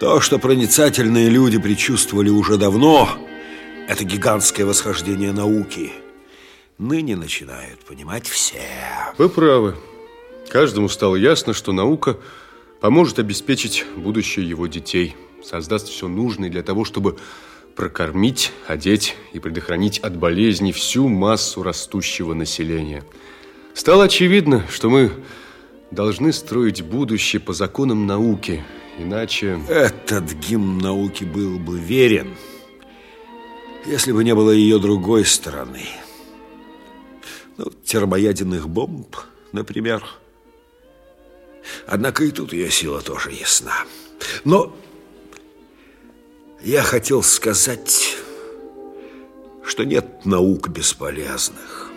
То, что проницательные люди предчувствовали уже давно, это гигантское восхождение науки. Ныне начинают понимать все. Вы правы. Каждому стало ясно, что наука поможет обеспечить будущее его детей, создаст все нужное для того, чтобы прокормить, одеть и предохранить от болезней всю массу растущего населения. Стало очевидно, что мы должны строить будущее по законам науки – Иначе... Этот гимн науки был бы верен, если бы не было ее другой стороны. Ну, термоядерных бомб, например. Однако и тут ее сила тоже ясна. Но я хотел сказать, что нет наук бесполезных.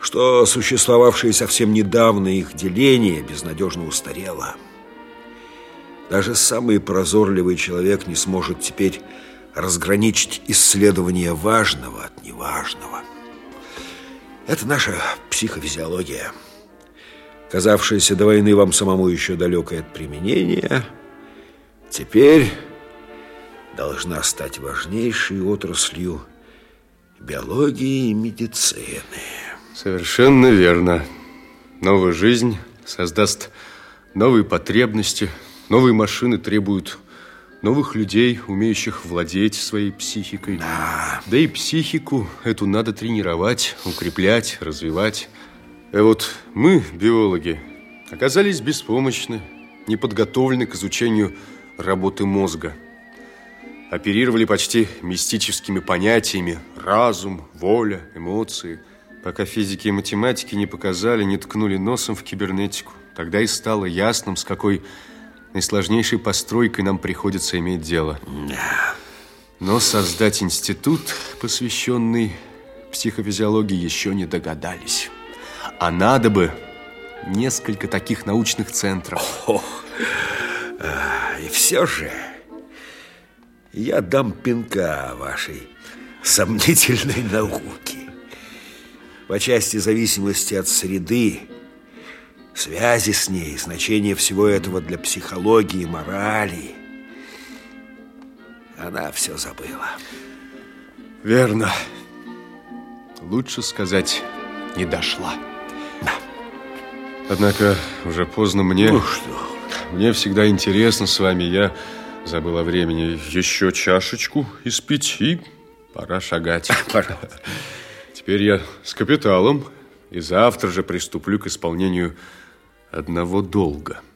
Что существовавшее совсем недавно их деление безнадежно устарело. Даже самый прозорливый человек не сможет теперь разграничить исследование важного от неважного. Это наша психофизиология, казавшаяся до войны вам самому еще далекой от применения, теперь должна стать важнейшей отраслью биологии и медицины. Совершенно верно. Новая жизнь создаст новые потребности – Новые машины требуют новых людей, умеющих владеть своей психикой. Да. Да и психику эту надо тренировать, укреплять, развивать. И вот мы, биологи, оказались беспомощны, не подготовлены к изучению работы мозга. Оперировали почти мистическими понятиями разум, воля, эмоции. Пока физики и математики не показали, не ткнули носом в кибернетику. Тогда и стало ясным, с какой наисложнейшей постройкой нам приходится иметь дело. Но создать институт, посвященный психофизиологии, еще не догадались. А надо бы несколько таких научных центров. О, и все же я дам пинка вашей сомнительной науке. По части зависимости от среды связи с ней, значение всего этого для психологии, морали. Она все забыла. Верно. Лучше сказать, не дошла. Да. Однако уже поздно мне... Ну что? Мне всегда интересно с вами. Я забыл о времени. Еще чашечку испить и пора шагать. Пора. Теперь я с капиталом и завтра же приступлю к исполнению одного долга –